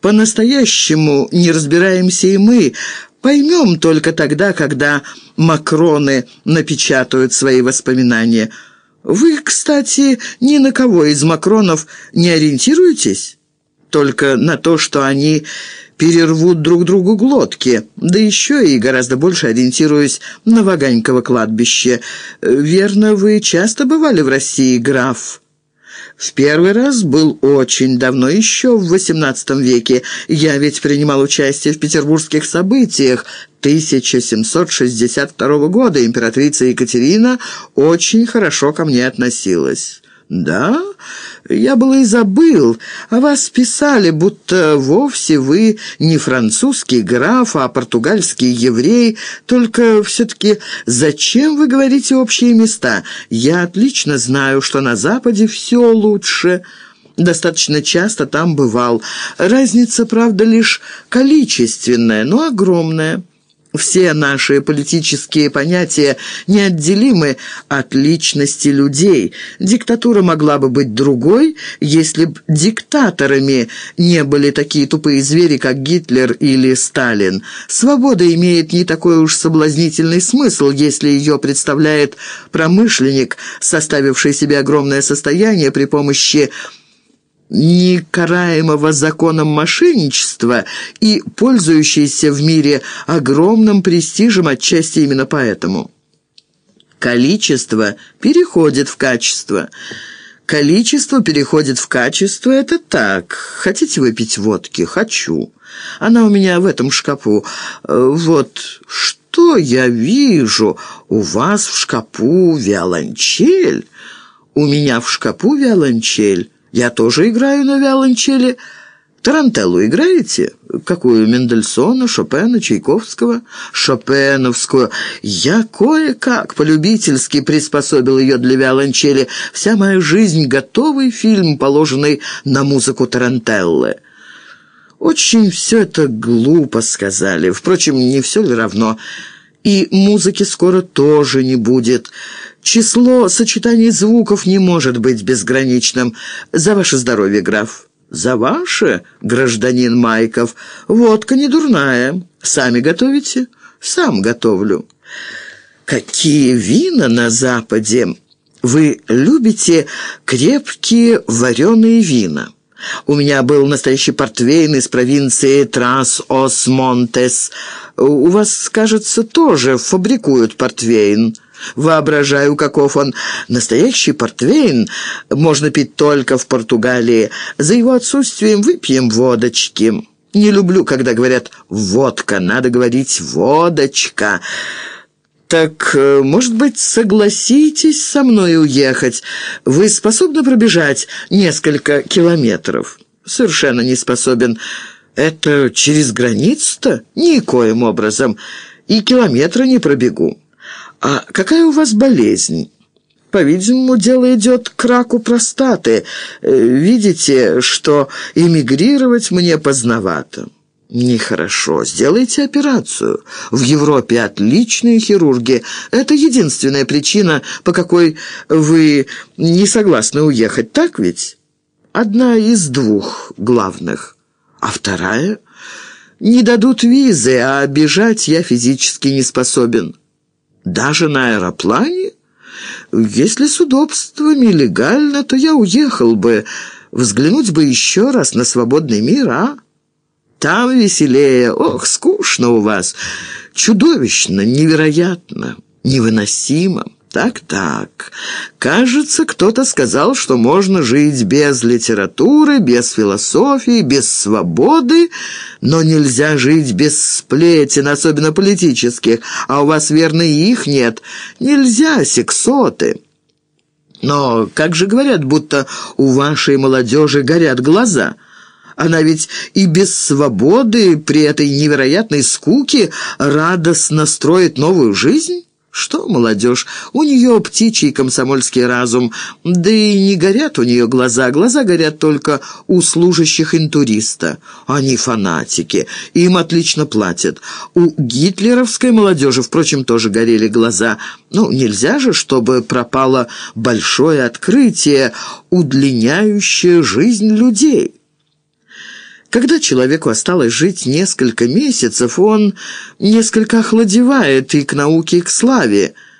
По-настоящему не разбираемся и мы, поймем только тогда, когда Макроны напечатают свои воспоминания. Вы, кстати, ни на кого из Макронов не ориентируетесь? Только на то, что они перервут друг другу глотки, да еще и гораздо больше ориентируясь на Ваганьково кладбище. Верно, вы часто бывали в России, граф?» В первый раз был очень давно, еще в XVIII веке. Я ведь принимал участие в петербургских событиях 1762 года. Императрица Екатерина очень хорошо ко мне относилась». «Да? Я было и забыл. О вас писали, будто вовсе вы не французский граф, а португальский еврей. Только все-таки зачем вы говорите общие места? Я отлично знаю, что на Западе все лучше». Достаточно часто там бывал. Разница, правда, лишь количественная, но огромная. Все наши политические понятия неотделимы от личности людей. Диктатура могла бы быть другой, если б диктаторами не были такие тупые звери, как Гитлер или Сталин. Свобода имеет не такой уж соблазнительный смысл, если ее представляет промышленник, составивший себе огромное состояние при помощи некараемого законом мошенничества и пользующийся в мире огромным престижем отчасти именно поэтому. Количество переходит в качество. Количество переходит в качество – это так. Хотите выпить водки? Хочу. Она у меня в этом шкафу. Вот что я вижу? У вас в шкафу виолончель? У меня в шкафу виолончель. Я тоже играю на виолончели. Тарантеллу играете? Какую? Мендельсона, Шопена, Чайковского? Шопеновскую. Я кое-как полюбительски приспособил ее для виолончели. Вся моя жизнь — готовый фильм, положенный на музыку Тарантеллы. Очень все это глупо сказали. Впрочем, не все ли равно? И музыки скоро тоже не будет. Число сочетаний звуков не может быть безграничным. За ваше здоровье, граф». «За ваше, гражданин Майков, водка не дурная. Сами готовите?» «Сам готовлю». «Какие вина на Западе! Вы любите крепкие вареные вина?» У меня был настоящий портвейн из провинции Трас-Ос-Монтес. У вас, кажется, тоже фабрикуют портвейн. Воображаю, каков он. Настоящий портвейн можно пить только в Португалии. За его отсутствием выпьем водочки. Не люблю, когда говорят «водка», надо говорить «водочка». «Так, э, может быть, согласитесь со мной уехать? Вы способны пробежать несколько километров?» «Совершенно не способен. Это через границу-то? Никоим образом. И километра не пробегу». «А какая у вас болезнь?» По-видимому, дело идет к раку простаты. Э, видите, что эмигрировать мне поздновато. «Нехорошо. Сделайте операцию. В Европе отличные хирурги. Это единственная причина, по какой вы не согласны уехать, так ведь? Одна из двух главных. А вторая? Не дадут визы, а бежать я физически не способен. Даже на аэроплане? Если с удобствами легально, то я уехал бы. Взглянуть бы еще раз на свободный мир, а?» Там веселее. Ох, скучно у вас. Чудовищно, невероятно, невыносимо. Так-так. Кажется, кто-то сказал, что можно жить без литературы, без философии, без свободы, но нельзя жить без сплетен, особенно политических, а у вас, верно, и их нет. Нельзя, сексоты. Но как же говорят, будто у вашей молодежи горят глаза – она ведь и без свободы, при этой невероятной скуке, радостно строит новую жизнь? Что, молодежь, у нее птичий комсомольский разум, да и не горят у нее глаза, глаза горят только у служащих интуриста. Они фанатики, им отлично платят. У гитлеровской молодежи, впрочем, тоже горели глаза. Ну, нельзя же, чтобы пропало большое открытие, удлиняющее жизнь людей». Когда человеку осталось жить несколько месяцев, он несколько охладевает и к науке, и к славе.